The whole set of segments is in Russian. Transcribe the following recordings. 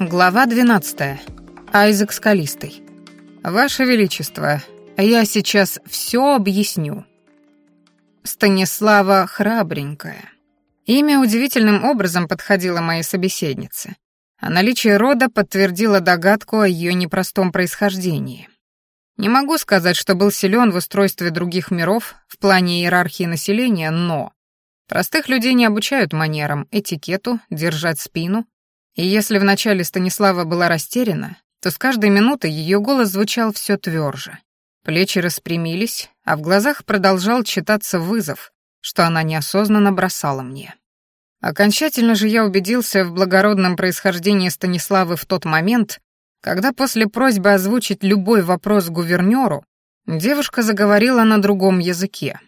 Глава 12. Айзек Скалистый. Ваше Величество, я сейчас все объясню. Станислава Храбренькая. Имя удивительным образом подходило моей собеседнице, а наличие рода подтвердило догадку о ее непростом происхождении. Не могу сказать, что был силен в устройстве других миров в плане иерархии населения, но простых людей не обучают манерам, этикету, держать спину, и если вначале Станислава была растеряна, то с каждой минутой ее голос звучал все тверже. Плечи распрямились, а в глазах продолжал читаться вызов, что она неосознанно бросала мне. Окончательно же я убедился в благородном происхождении Станиславы в тот момент, когда после просьбы озвучить любой вопрос гувернёру, девушка заговорила на другом языке.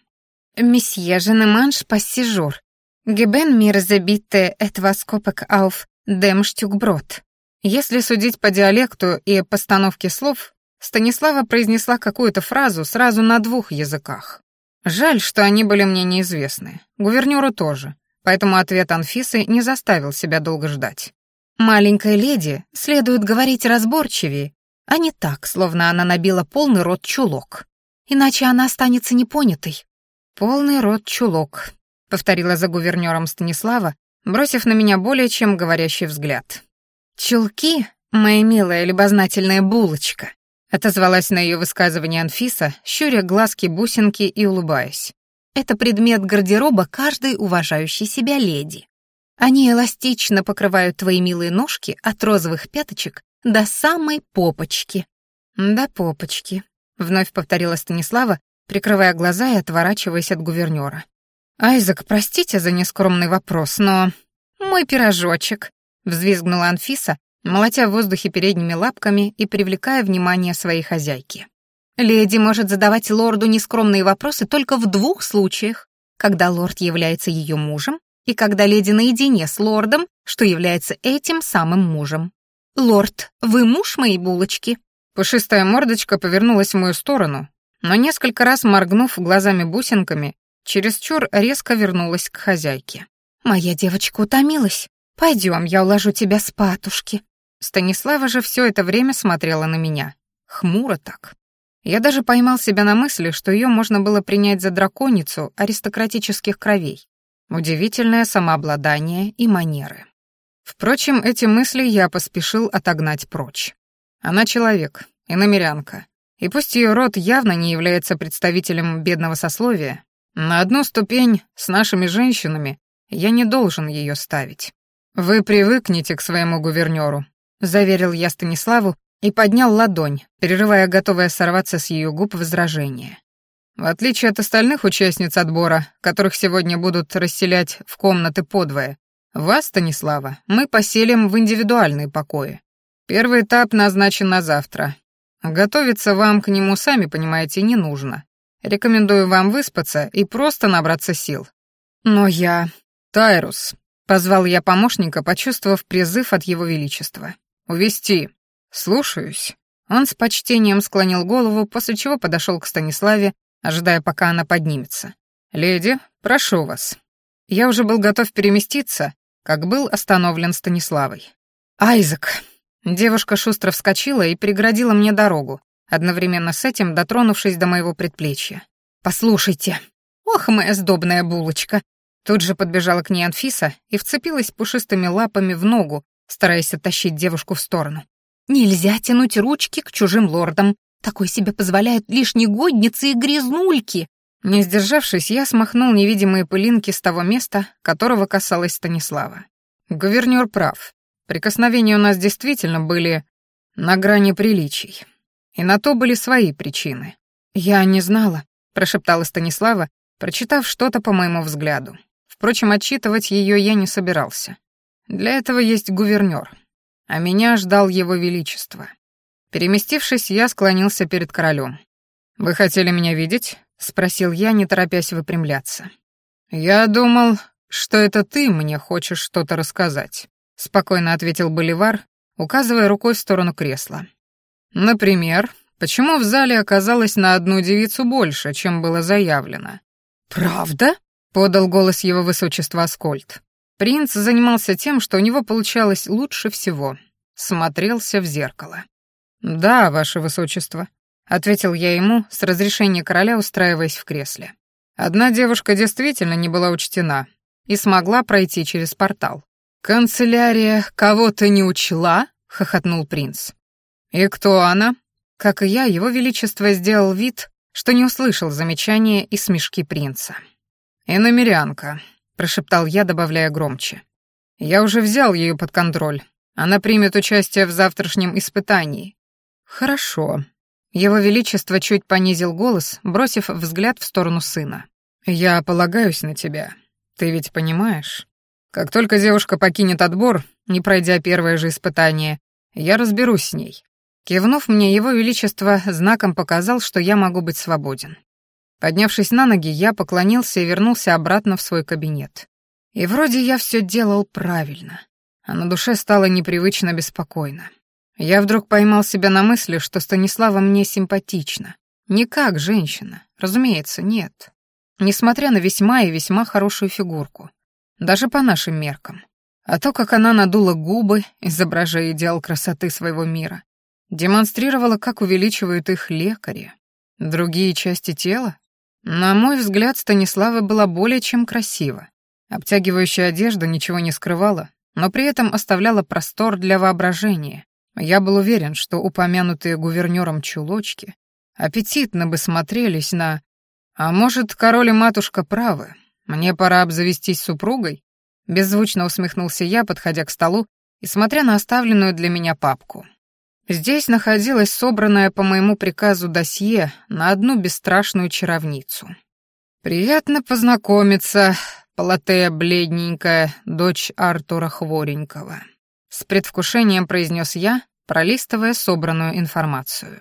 «Месье Женеманш пассижур. Гебен мир забитте этого скопок ауф Демштюкброд. Если судить по диалекту и постановке слов, Станислава произнесла какую-то фразу сразу на двух языках. Жаль, что они были мне неизвестны. Гувернёру тоже, поэтому ответ Анфисы не заставил себя долго ждать. Маленькой леди следует говорить разборчивее, а не так, словно она набила полный рот чулок. Иначе она останется непонятой. «Полный рот чулок», — повторила за гувернёром Станислава, бросив на меня более чем говорящий взгляд. «Чулки, моя милая любознательная булочка», отозвалась на ее высказывание Анфиса, щуря глазки-бусинки и улыбаясь. «Это предмет гардероба каждой уважающей себя леди. Они эластично покрывают твои милые ножки от розовых пяточек до самой попочки». «До попочки», — вновь повторила Станислава, прикрывая глаза и отворачиваясь от гувернера. «Айзек, простите за нескромный вопрос, но...» «Мой пирожочек», — взвизгнула Анфиса, молотя в воздухе передними лапками и привлекая внимание своей хозяйки. «Леди может задавать лорду нескромные вопросы только в двух случаях, когда лорд является ее мужем и когда леди наедине с лордом, что является этим самым мужем. «Лорд, вы муж моей булочки?» Пушистая мордочка повернулась в мою сторону, но несколько раз моргнув глазами-бусинками, чересчур резко вернулась к хозяйке. «Моя девочка утомилась. Пойдем, я уложу тебя спатушки». Станислава же все это время смотрела на меня. Хмуро так. Я даже поймал себя на мысли, что ее можно было принять за драконицу аристократических кровей. Удивительное самообладание и манеры. Впрочем, эти мысли я поспешил отогнать прочь. Она человек, иномерянка. И пусть ее род явно не является представителем бедного сословия, на одну ступень с нашими женщинами я не должен ее ставить. Вы привыкнете к своему гувернёру, заверил я Станиславу и поднял ладонь, перерывая готовое сорваться с ее губ возражение. В отличие от остальных участниц отбора, которых сегодня будут расселять в комнаты подвое, вас, Станислава, мы поселим в индивидуальные покои. Первый этап назначен на завтра. Готовиться вам к нему, сами понимаете, не нужно. Рекомендую вам выспаться и просто набраться сил. Но я... Тайрус, позвал я помощника, почувствовав призыв от его величества. Увести. Слушаюсь. Он с почтением склонил голову, после чего подошел к Станиславе, ожидая, пока она поднимется. «Леди, прошу вас». Я уже был готов переместиться, как был остановлен Станиславой. «Айзек». Девушка шустро вскочила и преградила мне дорогу, одновременно с этим дотронувшись до моего предплечья. «Послушайте, ох, моя сдобная булочка!» Тут же подбежала к ней Анфиса и вцепилась пушистыми лапами в ногу, стараясь оттащить девушку в сторону. «Нельзя тянуть ручки к чужим лордам. Такой себе позволяют лишь негодницы и грязнульки!» Не сдержавшись, я смахнул невидимые пылинки с того места, которого касалась Станислава. Гувернёр прав. Прикосновения у нас действительно были на грани приличий. И на то были свои причины. «Я не знала», — прошептала Станислава, прочитав что-то по моему взгляду. Впрочем, отчитывать ее я не собирался. Для этого есть гувернёр, а меня ждал его величество. Переместившись, я склонился перед королем. «Вы хотели меня видеть?» — спросил я, не торопясь выпрямляться. «Я думал, что это ты мне хочешь что-то рассказать», — спокойно ответил Боливар, указывая рукой в сторону кресла. Например, почему в зале оказалось на одну девицу больше, чем было заявлено? «Правда?» — подал голос его высочества Аскольд. Принц занимался тем, что у него получалось лучше всего. смотрелся в зеркало. «Да, ваше высочество», — ответил я ему, с разрешения короля устраиваясь в кресле. Одна девушка действительно не была учтена и смогла пройти через портал. «Канцелярия кого-то не учла?» — хохотнул принц. «И кто она?» Как и я, его величество сделал вид, что не услышал замечания и смешки принца. «Иномерянка», — прошептал я, добавляя громче. «Я уже взял ее под контроль. Она примет участие в завтрашнем испытании». «Хорошо». Его Величество чуть понизил голос, бросив взгляд в сторону сына. «Я полагаюсь на тебя. Ты ведь понимаешь? Как только девушка покинет отбор, не пройдя первое же испытание, я разберусь с ней. Кивнув мне, его величество знаком показал, что я могу быть свободен. Поднявшись на ноги, я поклонился и вернулся обратно в свой кабинет. И вроде я все делал правильно, а на душе стало непривычно беспокойно. Я вдруг поймал себя на мысли, что Станислава мне симпатична. Не как женщина, разумеется, нет. Несмотря на весьма и весьма хорошую фигурку. Даже по нашим меркам. А то, как она надула губы, изображая идеал красоты своего мира, демонстрировала, как увеличивают их лекари. Другие части тела? На мой взгляд, Станислава была более чем красива. Обтягивающая одежда ничего не скрывала, но при этом оставляла простор для воображения. Я был уверен, что упомянутые гувернёром чулочки аппетитно бы смотрелись на... А может, король и матушка правы? Мне пора обзавестись супругой? Беззвучно усмехнулся я, подходя к столу и смотря на оставленную для меня папку. Здесь находилось собранное по моему приказу досье на одну бесстрашную чаровницу. «Приятно познакомиться, Палатея бледненькая, дочь Артура Хворенького», — с предвкушением произнес я, пролистывая собранную информацию.